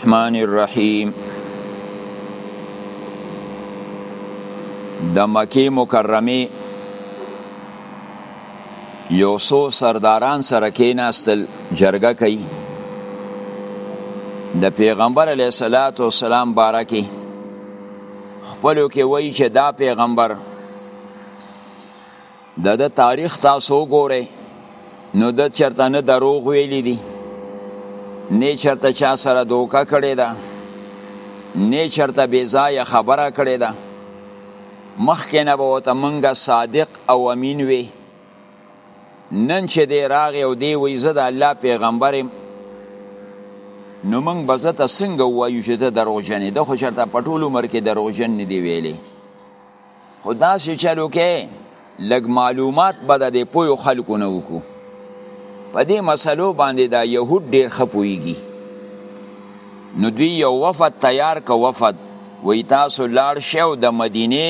الرحمن الرحیم د مکه مکرمه یو څو سرداران سره کېناستل جرګه کوي د پیغمبر علیه الصلاۃ والسلام باره کې خپلو کې وایي چې دا پیغمبر د ده تاریخ تاسو وګورئ نو ده چرته نه دروغ ویلی دی نه چرته چا سره دوکه کړې ده نه چرته بې ځایه خبره کړې ده مخکې نه به ورته موږ صادق او امین وي نن چې دی راغی او دی وایي زه د الله پیغمبر یم نو موږ به زه ته څنګه ووایو چې ته دروغجن یې ده خو چرته په ټول عمر کې دروغجن نه دی ویلی خو داسې چلو کې لږ معلومات به د دې پویو خلکو نه وکړو په دې مسلو باندې دا یهود ډیر خپويږي نو دوی یو وفد تیار کو وفد وی تاسو لاړ شو د مدینه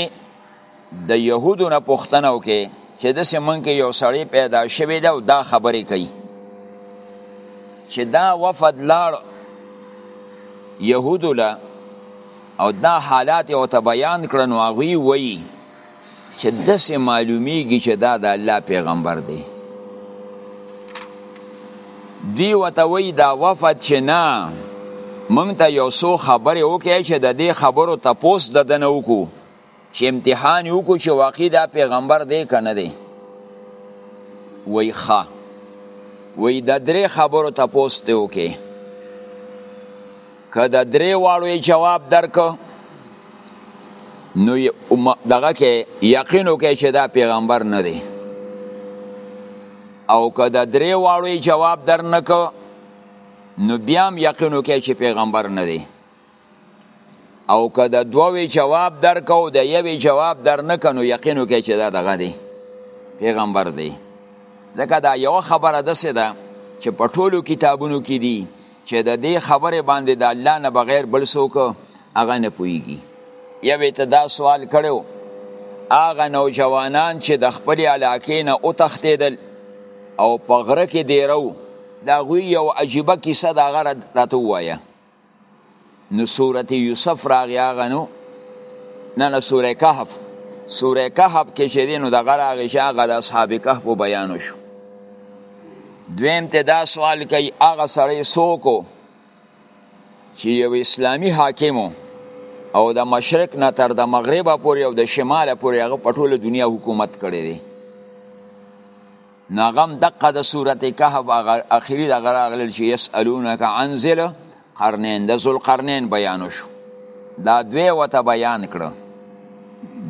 د يهودو نه پښتنه وکي چې د سیمن کې یو سړی پیدا شوی دا او دا خبرې کوي چې دا وفد لاړ يهودو له او دا حالات یې ورته بیان کړه نو هغوی وایي چې داسې معلومیږي چې دا د الله پیغمبر دی دوی ورته وایي دا وفد چې نه موږ ته یو څو خبرې وکړي چې د دې خبرو تپوس د ده نه وکړو چې امتحان یې وکړو چې واقعي دا پیغمبر دی که نه دی وایي ښه وایي د درې خبرو تپوس دی وکړي که د درې واړو یې جواب درکړو نو دغه کې یقین وکړي چې دا پیغمبر نه دی او که د درې واړو یې جواب درنکړو نو بیا هم یقین وکړي چې پیغمبر نه دی او که د دوه جواب درکو د یوې جواب در نه کنو یقینو کې چې دا دغه دی پیغمبر دی ځکه دا یو خبره دسه ده چې په ټولو کتابونو کې دي چې د دې خبره باندې د الله نه بغیر بل څوک هغه نه پويږي یوې ته دا سوال کړو هغه نوجوانان چې د خپل علاقې نه او تختیدل او په غره کې دیرو دا غوی یو عجیبه کیسه دا غره راته وایا نو سورت یوسف راغی هغه نو نه نه سوره کهف سوره کهف کې چې دی نو دغه راغی چې هغه د اصحاب کهف بیان شو دویم ته دا سوال کوي هغه سړی څوک چې یو اسلامی حاکم او د مشرق نه تر د مغربه پورې او د شماله پورې هغه په ټوله دنیا حکومت کړی دی نو هغه هم دقه د سورت کهف هغه اخري دغه راغلل چې یسألونک عن ذل قرنین د ذوالقرنین بیان وشو دا دوی وته بیان کړه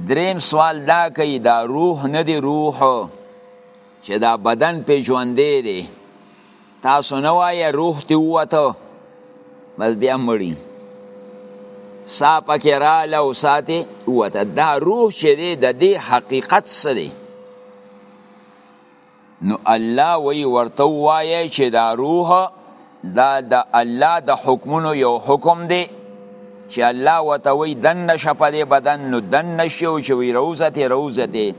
دریم سوال دا کوي دا روح نه دی روح چې دا بدن په ژوندې دی تاسو نه وایه روح تی وته بس بیا مړی سا پکې راله او ساتې وته دا روح چې دی د دې حقیقت څه دی نو الله وی ورته وایي چې دا روح دا د الله د حکمونو یو حکم دی چې الله وته وی دن نشه په دې بدن نو دن نشه او چې وی روزته روزته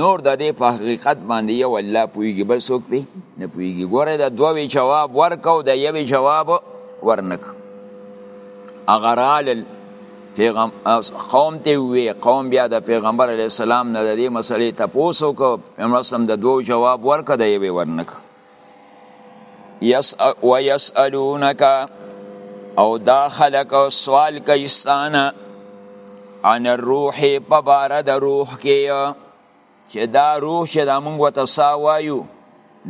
نور د دې په حقیقت باندې یو الله پویږي بل څوک دی نه پویږي ګوره دا دوه جواب ورکاو دا یو جواب ورنک اغرال پیغام قوم ته وی قوم بیا د پیغمبر علی السلام نه د دې مسلې تپوسو کو امرسم د دوه جواب ورکړه دی وی ورنک یس و یسالونک او دا خلق سوال کوي ستانه عن الروح په بار د روح کې چې دا روح چې دا مونږ وته سا وایو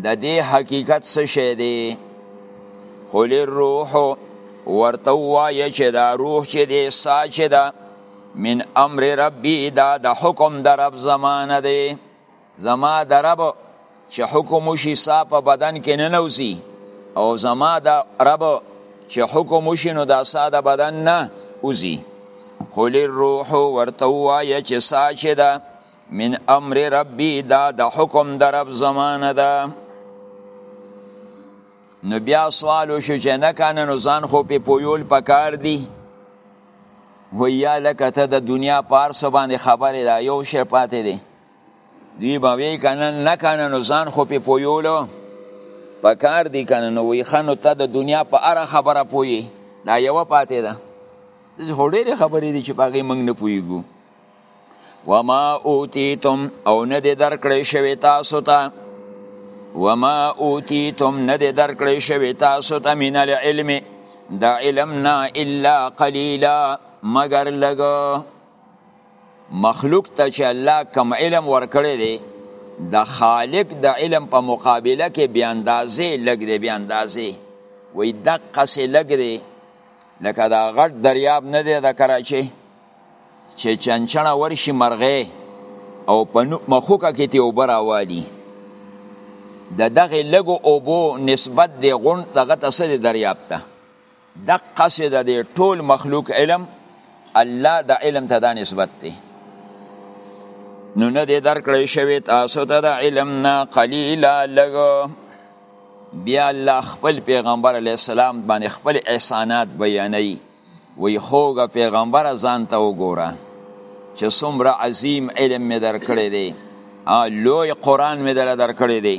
د دې حقیقت څه شی دی قل الروح ورته وایه چې دا روح چې دی سا چې ده من امر ربی دا د حکم د رب زمانه دی زما د رب چې حکم وشي سا په بدن کې نه نوځي او زما د رب چې حکم وشي نو دا سا د بدن نه وځي قل الروح ورته ووایه چې سا چې ده من امر ربي دا د حکم د رب زمانه ده نو بیا سوال وشو چې نه کنه نو ځان خو په پویول پکار دی ویا لکه ته د دنیا پارس باندې خبرې دا یو شی پاتې دی دوی به وی کنه نه کنه نو ځان خو په پویولو په کار دی کنه نو وی خنو ته د دنیا په اړه خبره پوی دا یو پاتې ده دغه هډېری خبرې دي چې پاغي موږ نه پویګو وما اوتیتم او نه دې درکړې شوی تاسو ته تا وما اوتیتم نه دې درکړې شوی تاسو ته من العلم د علم نه الا قلیلا مگر لګو مخلوق ته چې الله کم علم ورکړی دی د خالق د علم په مقابله کې بیا اندازې لږ دی بیا اندازې وایي دقسې لږ دی لکه دا غټ دریاب نه دی د کراچۍ چې چنچڼه ورشي مرغۍ او په مخوکه کې تی اوبه راوالي د دغه لږو اوبو نسبت دی غونډ دغه ته څه دی دریاب ته دقسې د دې ټول مخلوق علم الله د علم ته دا نسبت دی نو نه دې درکړی شوی تاسو ته د علم نه قلیلا لږ بیا الله خپل پیغمبر علی السلام باندې خپل احسانات بیانوي وی خوګه پیغمبر ځان ته وګوره چې څومره عظیم علم مې درکړی دی لوی قرآن مې دله درکړی دی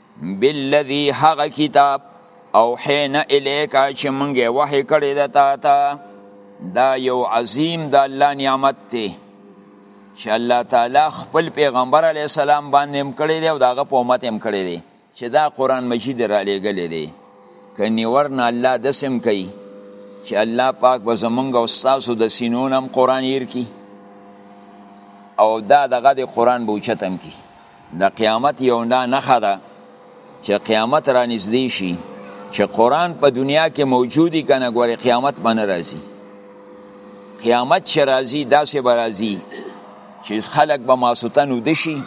بالذي هغه کتاب او حین الیکا چې مونږه وحی کړی د تا ته دا یو عظیم د الله نعمت دی چې الله تعالی خپل پیغمبر علی السلام باندې هم کړی دی او داغه په امت هم کړی دی چې دا قران مجید را لېګل دی کني ورنه الله دسم کوي چې الله پاک به زمونږ او تاسو د سینونم قران ير کی او دا دغه د قران بوچتم کی د قیامت یو دا نخه ده چې قیامت را نږدې شي چې قرآن په دنیا کې موجودی کنه ګورې قیامت به نه راځي قیامت چې راځي داسې به راځي چې خلک به ماسوتن وده شي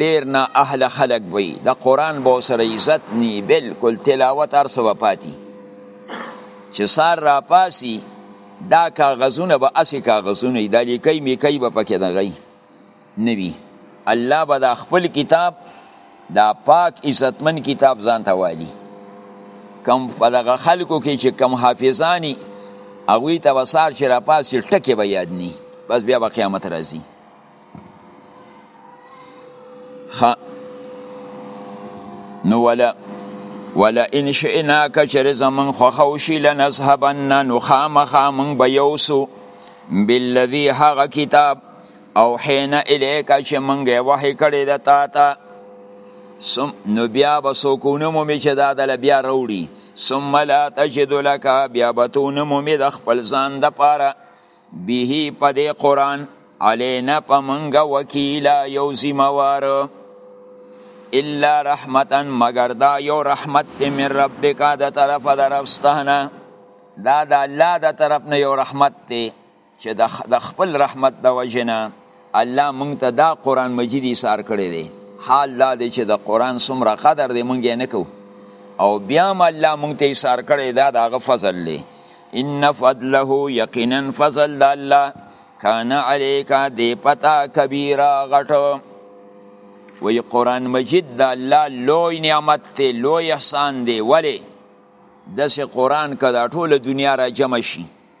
ډیر نه اهل خلک وي د قرآن به سره عزت نی بلکل تلاوت هر څه به پاتي چې سار را پاسي دا کاغذونه به اسې کاغذونه دا لیکي میکي به پکې دغی نه وي الله به دا خپل کتاب دا پاک عزتمن کتاب ځان ته والي کم په دغه خلکو کې چې کم حافظانی هغوی ته به سار چې راپاسي ټکې به یاد نی بس بیا به قیامت راځي نو ولا ولا ان شئنا کچر زمن خوخو شي لنذهبن نو خامخا من بيوسو بالذي هغه کتاب او حين الیک چې منګه وحی کړی د تا ته سم نو بیا به سکونه مو می چې دا دل بیا وروړي ثم لا تجد لك بیا به تو نه مو می د خپل ځان د پاره به په دې قران علینا په منګه وکیلا یو زموار الا رحمتا مگر دا یو رحمت من ربک د طرف درفستانه دا د الله د طرف نه یو رحمت دی چې د خپل رحمت د وجې نه الله مونږ ته دا قرآن مجید ایثار کړی دی حال دا دی چې د قرآن څومره قدر دی مونږ یې نه کوو او بیا هم الله مونږ ته ایثار کړی دا د هغه فضل دی ان فضله یقینا فضل د الله کان علیکا دی پتا کبیره غټو وی قرآن مجید د الله لوی نعمت دی لوی احسان دی ولی داسې قرآن که دا ټوله دنیا را جمع شي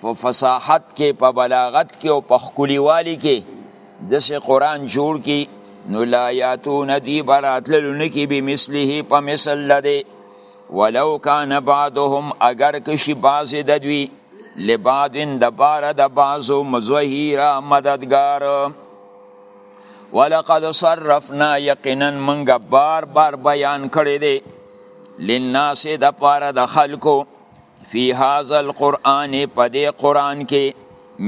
په فصاحت کې په بلاغت کې او په خکلیوالي کې دسې قرآن جوړ کی نو لا یاتون دی براتللو نکی بی مثله په مثل لده ولو کان بعضهم اگر کشی بعض ددوی لبعضن د بار د بعضو مزهیرا مددگار ولقد صرفنا یقینا منګه بار بار بیان کړی دی للناس د پاره د خلکو فی هذا القرآن په دې قرآن کې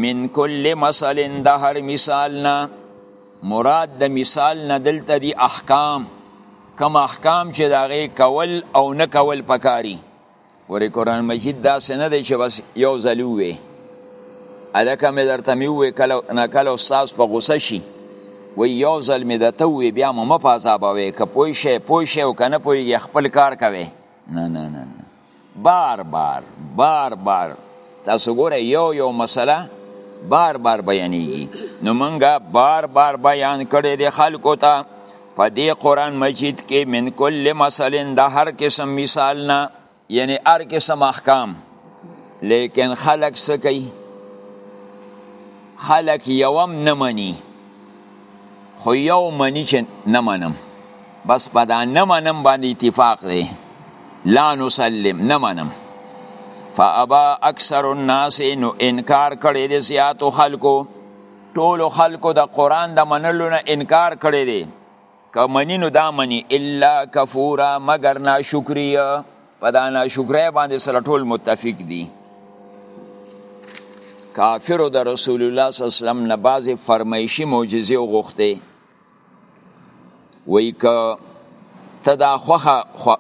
من کل مثل د هر مثال نه مراد د مثال نه دلته دی احکام کم احکام چې د هغې کول او نه کول پکاري ورې قرآن مجید داسې نه دی چې بس یو ځل ووې هلکه مې درته مې ووې کله نه کله استاذ په غوسه شي وی یو ځل مې درته ووې بیا مو مه په عذابوې که پوه شئ پوه شئ او که نه پوهېږې خپل کار کوې نه نه نه بار بار بار بار تاسو ګوره یو یو مسله بار بار بیانېږي نو مونږه بار بار بیان کړی دی خلکو ته په دې قرآن مجید کې من کل مسلین د هر قسم مثال نه یعنی هر قسم احکام لیکن خلک څه کوي خلک یوم نه مني خو یو منی چې نه منم بس په دا نه منم باندې اتفاق دی لا نسلم نه منم فابا اکثر الناس نو انکار کړی دی زیاتو خلکو ټولو خلکو د قرآن د منلو نه انکار کړی دی که منی نو دا منی الا کفورا مگر ناشکریه په دا ناشکرۍ باندې سره ټول متفق دي کافرو د رسول الله صلی الله علیه وسلم نه بعضې فرمایشي معجزې وغوښتې وایي که ته دا خوښه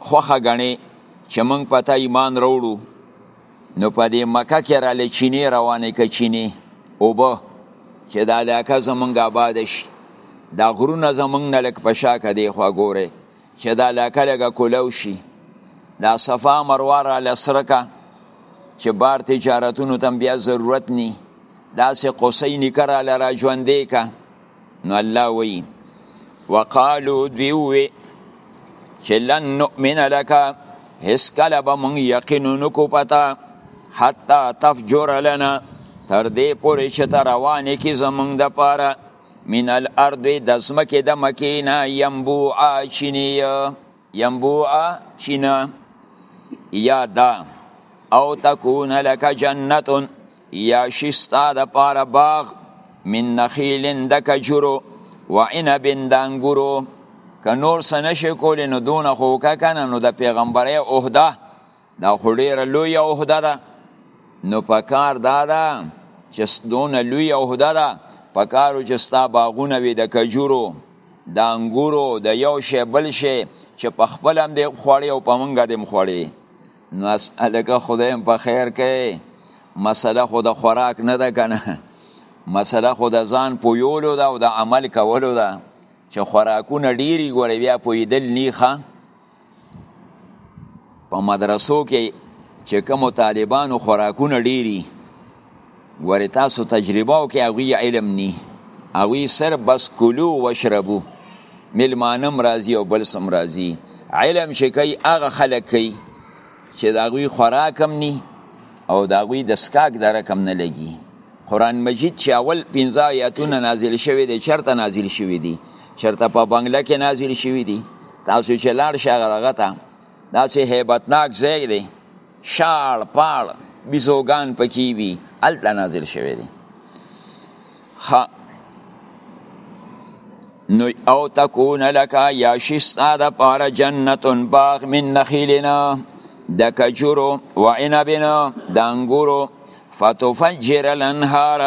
خوښه ګڼې چې موږ په تا ایمان راوړو نو په دې مکه کې راله چینې روانې که چینې اوبه چې دا علاقه زمونږ آباد شي دا غرونه زمونږ نه لږ په شا که دی خوا ګورئ چې دا لکه لګه کولو شي دا صفا مروه را لسرکه چې بار تجارتونو تم بیا ضرورت نی داسې قصی نکر را لرا ژوندې که نو الله وی وقالو دوی وی چې لن نؤمن لکه هیڅ کله به مونږ یقین نکو پتا حتی تفجر لنا تر دې پورې چې ته روانې کې زمونږ د پاره من الارض د ځمکې د مکې نه ینبوعا چینی ینبوعا چینه یا دا او تکون لک جنت یا شستا د پاره باغ من نخیل د کجورو و عنب د انګورو که نور څه نشي کولی نو دونه خو وکړه که نه نو د پیغمبرۍ عهده دا خو ډیره لوی عہده ده نو پکار دا ده چې دونه لوی عہده ده پکارو چې ستا باغونه وي د کجورو د انګورو د یو شی بل شی چې په خپل هم دې خوړې او په منګه دې خوړې نو اسالک خدای په خیر کې مسله خو د خوراک نه ده کنه مسله خو د ځان پویولو ده او د عمل کولو ده چې خوراکونه ډیری ګورې بیا پویدل نیخه په مدرسو کې چې کوم طالبانو خوراکونه ډيري ګوري تاسو تجربه او کې هغه علم ني هغه سر بس کلو وشربو ملمانم راضي او بل سم راضي علم شي کوي هغه خلک کوي چې دا غوي خوراکم ني او دا غوي د سکاک د رقم نه لګي قران مجید چې اول 15 آیاتونه نازل شوی دی چرته نازل شوی دی چرته په بنگله کې نازل شوی دی تاسو چې لاړ شئ هغه ته داسې هیبتناک ځای دی شاړ پاړ بیزوګان پکې وي هلته نازل شوی دی نو او تکون لکا یا شستا د پار جنتون باغ من نخیلنا د کجورو و عنبنا د انګورو فتفجر الانهار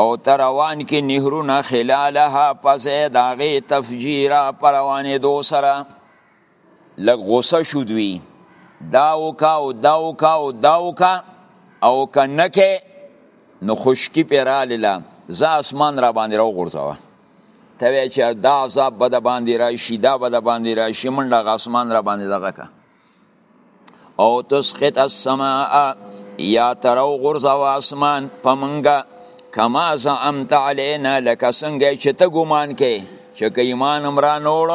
او تر روان کې نهرونه خلالها پس داغه تفجیرا پر روانې دو سره لګ غوسه شو دوی داو کا او داو کا او داو کا او کنه کې نو خوشکی پیراله زه اسمان را باندې راو غورځوه ته وی چې دا عذاب به د باندې راشي دا به د باندې راشي منډه غ اسمان را باندې دغه کا او تسقط السماء یا ترو غرزو اسمان په منګه کما زعمت علینا لکه څنګه چې ته ګمان کې چې که ایمان امرا نوړ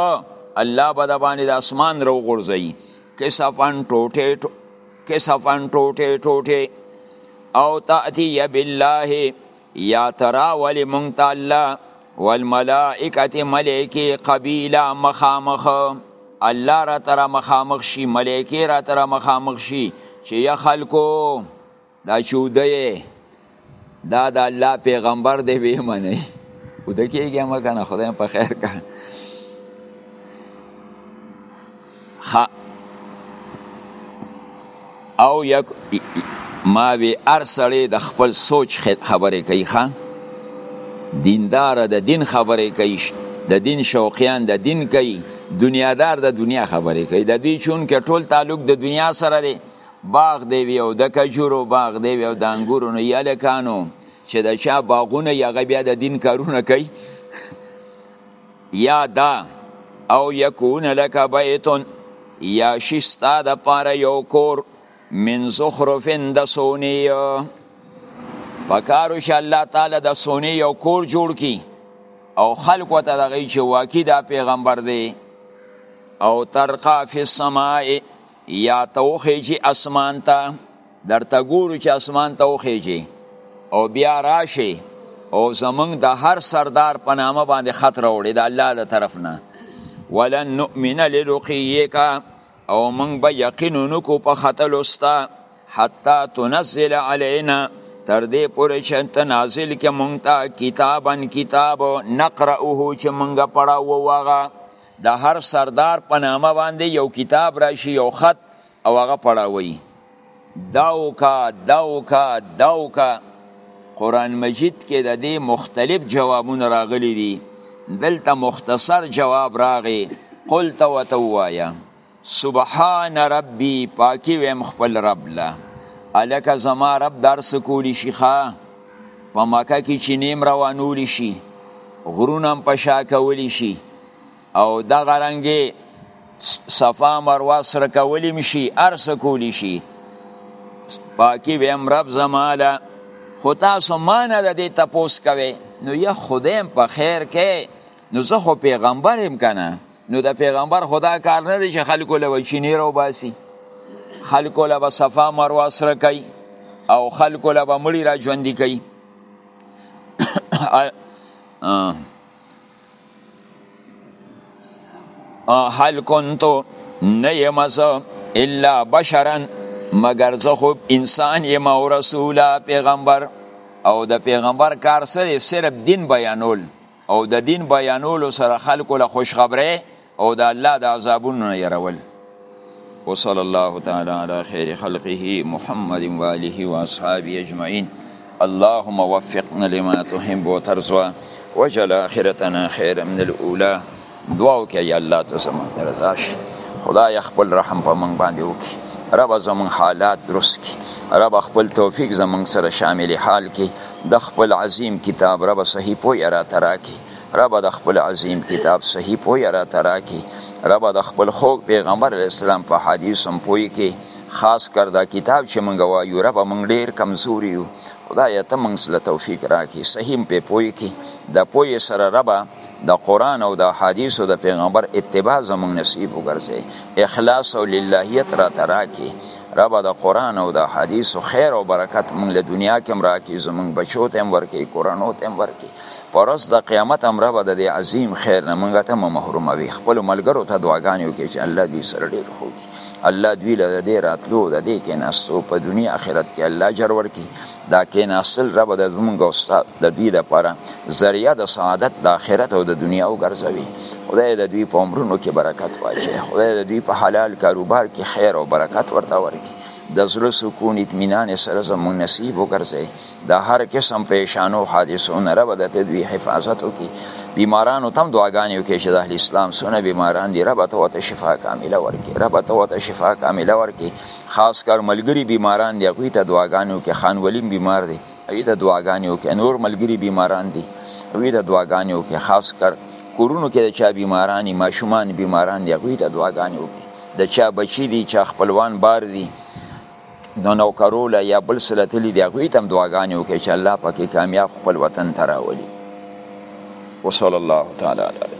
الله به د باندې د اسمان رو غرزي کسفن ټوټه کسفن ټوټه ټوټه او تأتی بالله یا ترا ولی مونږ ته الله والملائکت ملائکی قبیلا مخامخ الله را ترا مخامخ شي ملائکی را ترا مخامخ شي چې یا خلکو دا چوده دا د الله پیغمبر دی وی منی او د کېږي مکنه خدای په خیر کا خ او یک ما وی ار سړی د خپل سوچ خبرې کوي ښا دیندار د دین خبرې کوي د دین شوقیان د دین کوي دنیادار د دنیا خبرې کوي د دې چون کې ټول تعلق د دنیا سره دی باغ دی وی او د کجورو باغ دی وی او د انګورو نه یاله کانو چې د چا باغونه یغه بیا د دین کارونه کوي یا دا او یکون لک بیت یا شي ستا دپاره یو کور من زخرف د سونې پکارو چې الله تعالی د سونې یو کور جوړ کړي او خلق وته دغه چې واقعي دا پیغمبر دی او ترقا فی السماء یا توخیجی اسمان ته درته ګورو چې اسمان ته وخیږي او بیا راشي او زمونږ د هر سردار په نامه باندې خط راوړي د الله د طرف نه ولن نؤمن لرقیک او مونږ به یقین نکو په خطل استا حتا تنزل علینا تر دې پورې چې ته نازل کې مونږ ته کتابن کتاب نقرأه چې مونږ پړاو وغه د هر سردار په نامه باندې یو کتاب راشي یو خط او هغه پړاوي دا وکا دا وکا دا وکا قران مجید کې د دې مختلف جوابونه راغلي دي دلته مختصر جواب راغی قل تو وتوایا سبحان ربي پاکي ويم خپل رب لا الک زما رب درس کولی شي ښا په مکه کې چې نیم روانول شي غرونه هم په شا کولی شي او دغه رنګي صفا مروه سره کولی مشي ارس کولی شي پاکي ویم رب زماله خو تاسو ما نه د دې تپوس کوي نو یا خدایم په خیر کې نو زه خو پیغمبر هم کنه نو د پیغمبر خدا کار نه دی چې خلکو له وچینی رو باسي خلکو له به صفا مروه سره کوي او خلکو له به مړي را ژوندي کوي هل کنتو نه یم زه الا بشرا مگر زه خو انسان یم او رسول پیغمبر او د پیغمبر کار سره صرف دین بیانول او د دین بیانولو سره خلکو له خوشخبری او د الله د عذابونو نه يرول وصلى الله تعالى على خير خلقه محمد وآله وأصحابه أجمعين اللهم وفقنا لما تحب وترضى وجل آخرتنا خيرا من الأولى دعاو کې یا الله ته زموږ رضا شي خدای خپل رحم په موږ باندې وکړي رب زموږ حالات درست کړي رب خپل توفیق زموږ سره شامل حال کړي د خپل عظیم کتاب رب صحیح پوی را تراکي رب د خپل عظیم کتاب صحیح پوی را ترا کی رب د خپل خوږ پیغمبر اسلام په حدیث هم پوی کی خاص کر دا کتاب چې مونږ وایو رب مونږ ډیر کمزوري یو خدای ته مونږ له توفیق راکړي صحیح په پوی کی د پوی سره رب د قران او د حدیث او د پیغمبر اتباع زمونږ نصیب وګرځي اخلاص او للهیت را ترا کی رب د قران او د حدیث خیر او برکت مونږ له دنیا کې مراکې زمونږ بچو ته ورکې قرانو ته ورکې په ورځ د قیامت امر به د دې عظیم خیر نه مونږ ته محروموي خپل ملګرو ته دعاګانې وکړي چې الله دوی سره ډېر ښه وکړي الله دوی له دې راتلو د دې کېناستو په دنیا آخرت کې الله اجر ورکړي دا کېناستل ربه د زمونږ او ستا د دوی لپاره ذریعه د سعادت د آخرت او د دنیا وګرځوي خدای د دوی په عمرونو کې برکت واچوي خدای د دوی په حلال کاروبار کې خیر او برکت ورته ورکړي د زړه سکون اطمینان سره زموږ نصیب وګرځي د هر قسم پریشانو حادثو نه رب د تدوی حفاظت وکي بیمارانو تم دعاګانې وکړي چې د اهل اسلام سونه بیماران دي رب ته وته شفا کامله ورکي رب ته وته شفا کامله ورکي خاص کر ملګری بیماران دي هغوی ته دعاګانې وکړي خان ولیم بیمار دی هغوی ته دعاګانې وکړي نور ملګری بیماران دي هغوی ته دعاګانې وکړي خاص کر کورونو کې د چا بیماران دي ماشومان بیماران دي هغوی ته دعاګانې وکړي د چا بچي دي چا خپلوان بار دي نو نوکرو له یا بل سره تللی دی هغوی ته هم دعاګانې وکړي چې الله پکې کامیاب خپل وطن ته راولي وصلی الله تعالی علیه